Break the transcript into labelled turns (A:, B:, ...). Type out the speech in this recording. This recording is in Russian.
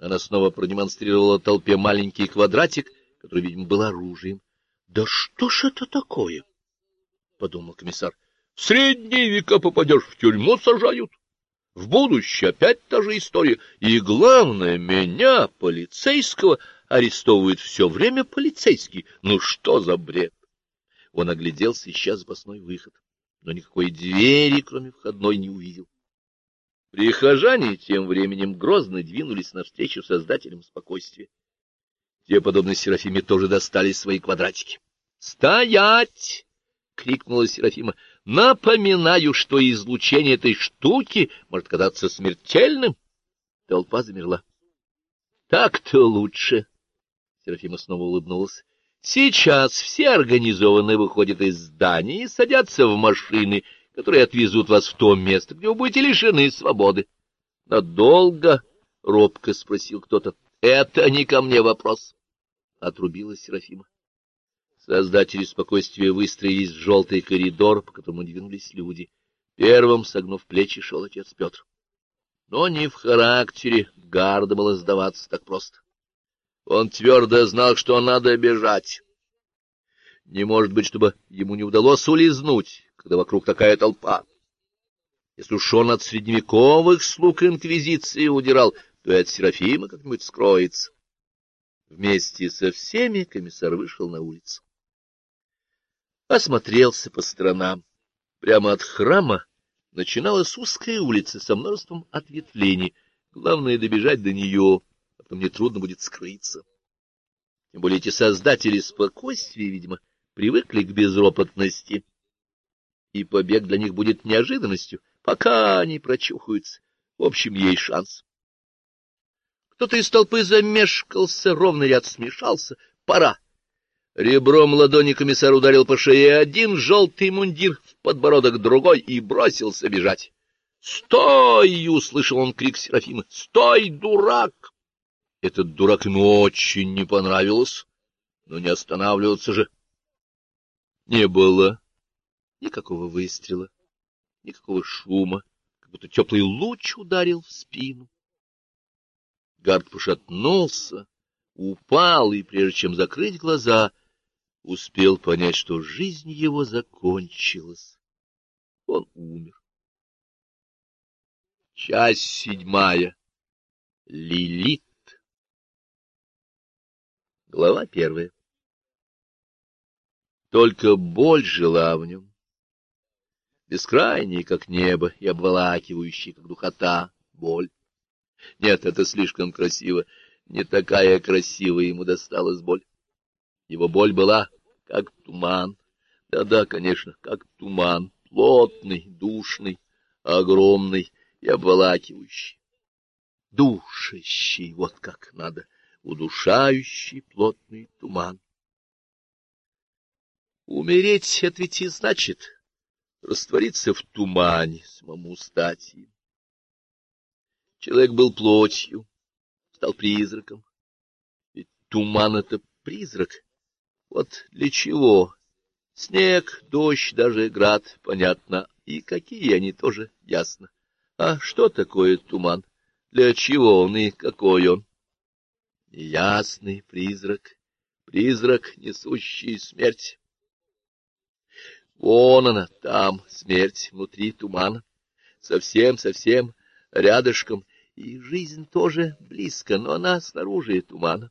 A: Она снова продемонстрировала толпе маленький квадратик, который, видимо, был оружием. — Да что ж это такое? — подумал комиссар. — В средние века попадешь в тюрьму, сажают. В будущее опять та же история. И главное, меня, полицейского, арестовывают все время полицейский. Ну что за бред? Он огляделся, ища запасной выход, но никакой двери, кроме входной, не увидел. Прихожане тем временем грозно двинулись навстречу создателям спокойствия. Те, подобно Серафиме, тоже достали свои квадратики. «Стоять!» — крикнула Серафима. «Напоминаю, что излучение этой штуки может казаться смертельным». Толпа замерла. «Так-то лучше!» Серафима снова улыбнулась. «Сейчас все организованные выходят из здания и садятся в машины, которые отвезут вас в то место, где вы будете лишены свободы. — Надолго? — робко спросил кто-то. — Это не ко мне вопрос, — отрубила Серафима. Создатели спокойствия выстроились в желтый коридор, по которому двинулись люди. Первым, согнув плечи, шел отец Петр. Но не в характере гарда было сдаваться так просто. Он твердо знал, что надо бежать. Не может быть, чтобы ему не удалось улизнуть, когда вокруг такая толпа. Если уж он от средневековых слуг инквизиции удирал, то и от Серафима как-нибудь скроется. Вместе со всеми комиссар вышел на улицу. Осмотрелся по сторонам. Прямо от храма начиналась узкая улица со множеством ответвлений. Главное — добежать до нее, а потом нетрудно будет скрыться. Тем более эти создатели спокойствия, видимо, привыкли к безропотности и побег для них будет неожиданностью, пока они прочухаются. В общем, есть шанс. Кто-то из толпы замешкался, ровный ряд смешался. Пора. Ребром ладони комиссар ударил по шее один желтый мундир, в подбородок другой и бросился бежать. «Стой!» — услышал он крик Серафимы. «Стой, дурак!» Этот дурак ему очень не понравилось, но не останавливаться же. Не было Никакого выстрела, никакого шума, как будто теплый луч ударил в спину. Гард пошатнулся, упал, и, прежде чем закрыть глаза, успел понять, что жизнь его закончилась. Он умер. Часть седьмая. Лилит. Глава первая. Только боль жила в нем бескрайний, как небо, и обволакивающий, как духота, боль. Нет, это слишком красиво. Не такая красивая ему досталась боль. Его боль была как туман. Да-да, конечно, как туман, плотный, душный, огромный и обволакивающий. Душащий, вот как надо, удушающий плотный туман. Умереть — это ведь и значит раствориться в тумане, самому стать им. Человек был плотью, стал призраком. Ведь туман — это призрак. Вот для чего? Снег, дождь, даже град, понятно, и какие они тоже ясно. А что такое туман? Для чего он и какой он? Ясный призрак, призрак, несущий смерть. Вон она, там, смерть, внутри тумана, совсем-совсем рядышком, и жизнь тоже близко, но она снаружи тумана.